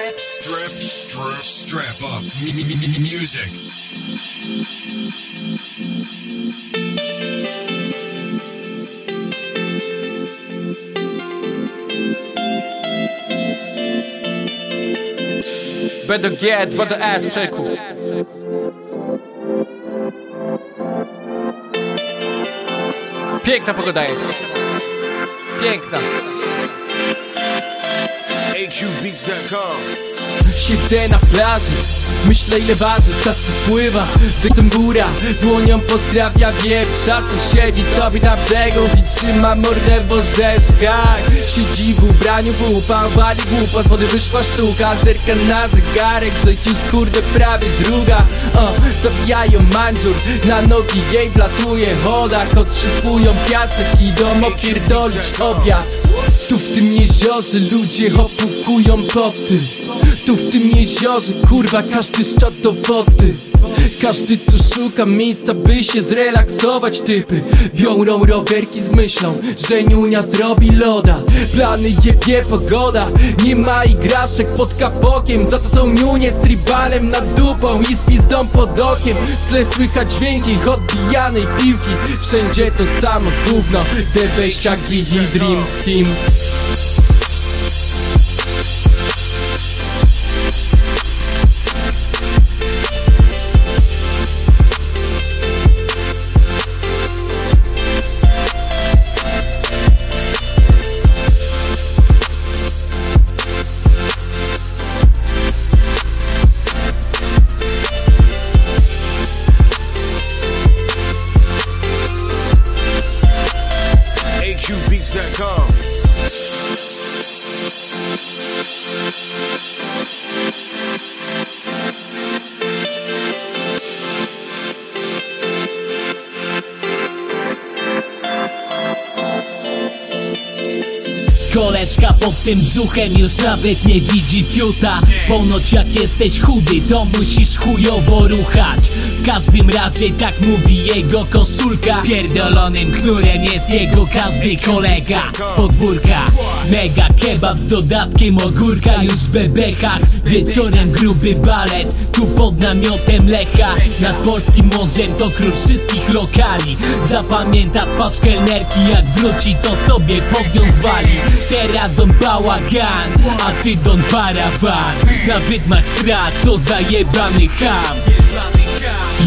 strip, strip, strip, strap up music. Better get what the ass czeku. Piękna pogoda jest. Piękna. Siedzę na plaży, myślę ile waży czas pływa, dyktem góra Dłonią pozdrawia wieprza Co siedzi sobie na brzegu i trzyma mordę w orzeszkach. Siedzi w ubraniu pupa, wali głupa Z wody wyszła sztuka, zerka na zegarek Że już kurde prawie druga. O, Zabijają manżur, na nogi jej wlatuje Chodach, otrzypują piasek Idą opierdolić obiad. Tu w tym jeziorze ludzie opukują poty Tu w tym jeziorze kurwa każdy szczot do wody każdy tu szuka miejsca, by się zrelaksować Typy. Biorą rowerki z myślą, że niunia zrobi loda. Plany jebie pogoda, nie ma igraszek pod kapokiem. Za to są niunie z tribalem nad dupą i z pizdą pod okiem. W tle słychać dźwięki odbijanej piłki. Wszędzie to samo gówno, te wejściaki i Dream Team Koleżka pod tym brzuchem już nawet nie widzi fiuta. Ponoć jak jesteś chudy to musisz chujowo ruchać. W każdym razie tak mówi jego koszulka. Pierdolonym knurem jest jego każdy kolega. Z podwórka. Mega kebab z dodatkiem ogórka już w bebekach Wieczorem gruby balet, pod namiotem Lecha. Nad polskim morzem to król wszystkich lokali. Zapamięta twarz kelnerki jak wróci to sobie pod nią zwali Teraz don bałagan, a ty don parawan. Na wydmach strat, co za jebany ham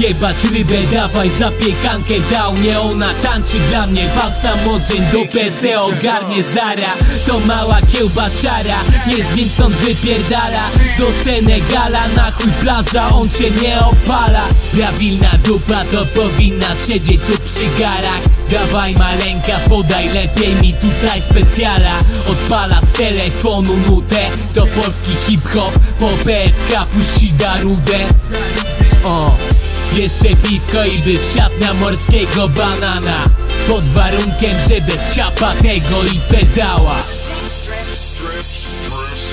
Jebać rybę, dawaj zapiekankę dał Nie ona tańczy dla mnie. Patrz na morzyn, dupę se ogarnie zara. To mała kiełbaczara Nie z nim stąd wypierdala. Do Senegala, na chuj plaża On się nie opala. Prawilna dupa to powinna siedzieć tu przy garach. Dawaj maleńka, podaj lepiej mi tutaj specjala. Odpala z telefonu nutę To polski hip-hop Po PFK puści darudę. O, jeszcze piwko i by wsiadł na morskiego banana Pod warunkiem, że bez siapatego i pedała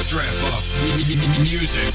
strap up. M- m- m- music.